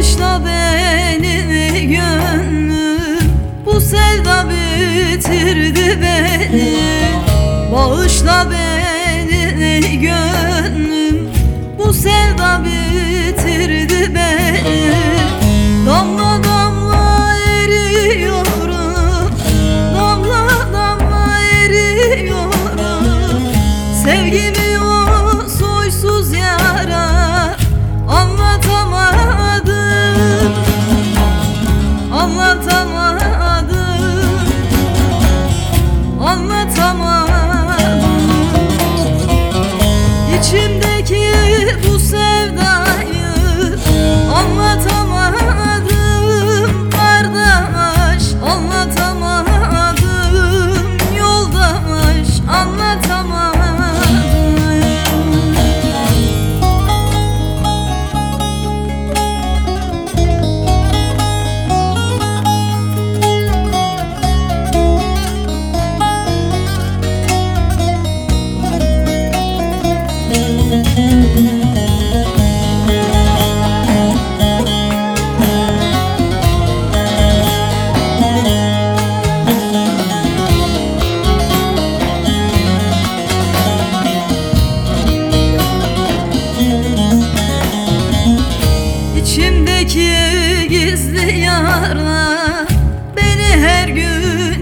bağışla beni gönlüm. Bu sevda bitirdi beni. Bağışla beni gönlüm. Bu sevda bitirdi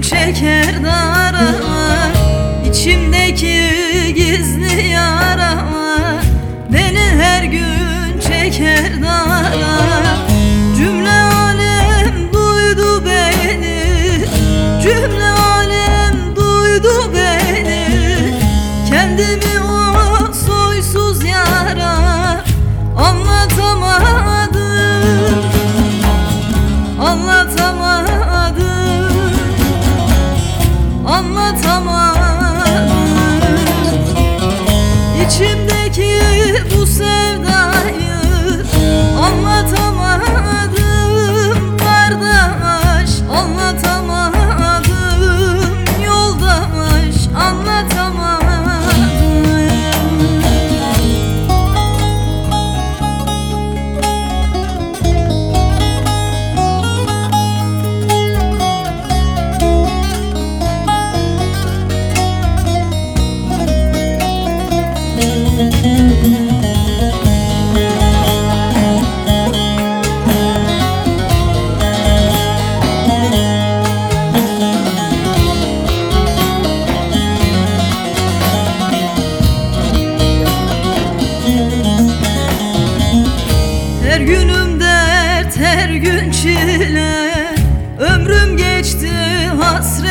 çeker dara İçimdeki gizli yara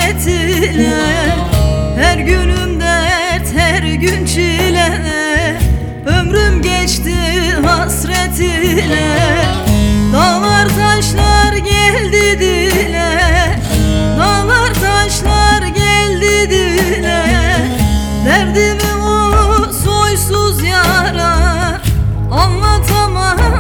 hasretine Her günüm dert her gün çile. Ömrüm geçti hasretine Dağlar taşlar geldi dile. Dağlar taşlar geldi dile. Derdimi o soysuz yara Anlatamam.